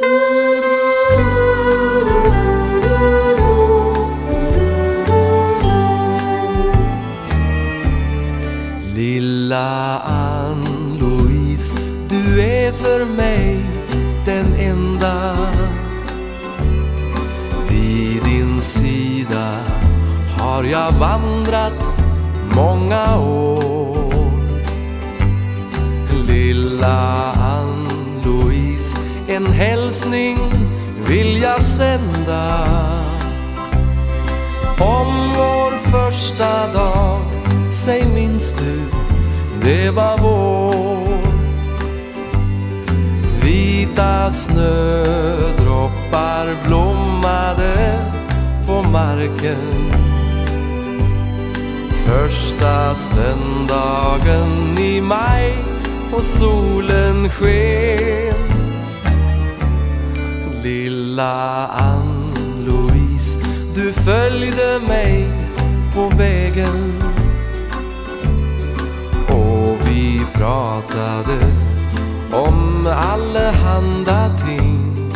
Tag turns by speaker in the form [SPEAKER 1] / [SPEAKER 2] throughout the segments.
[SPEAKER 1] Lilla Ann-Louise, du är för mig den enda. Vid din sida har jag vandrat många år. Lilla en hälsning vill jag sända. Om vår första dag, säg minns du, det var vår. Vita snödroppar blommade på marken. Första söndagen i maj och solen sken. Lilla Ann-Louise, du följde mig på vägen. Och vi pratade om allehanda ting.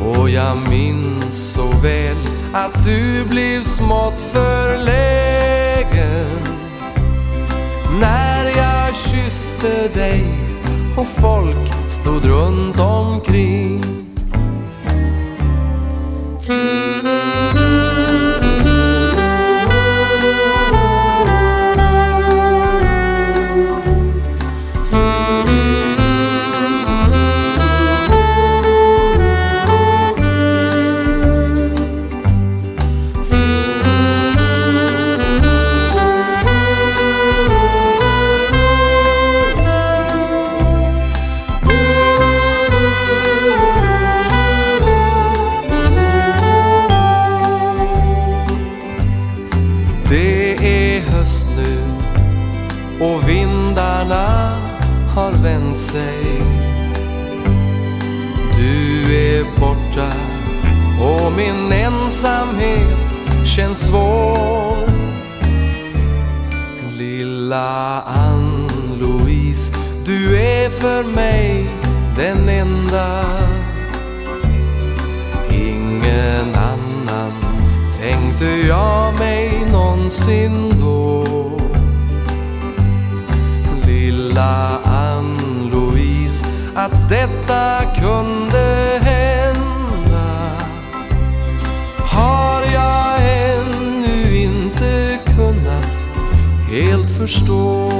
[SPEAKER 1] Och jag minns så väl att du blev smått förlägen. När jag kysste dig och folk stod runt omkring. Och vindarna har vänt sig. Du är borta och min ensamhet känns svår. Lilla Ann-Louise, du är för mig den enda. Ingen annan tänkte jag mig någonsin då. Lilla Ann-Louise, att detta kunde hända. Har jag ännu inte kunnat helt förstå.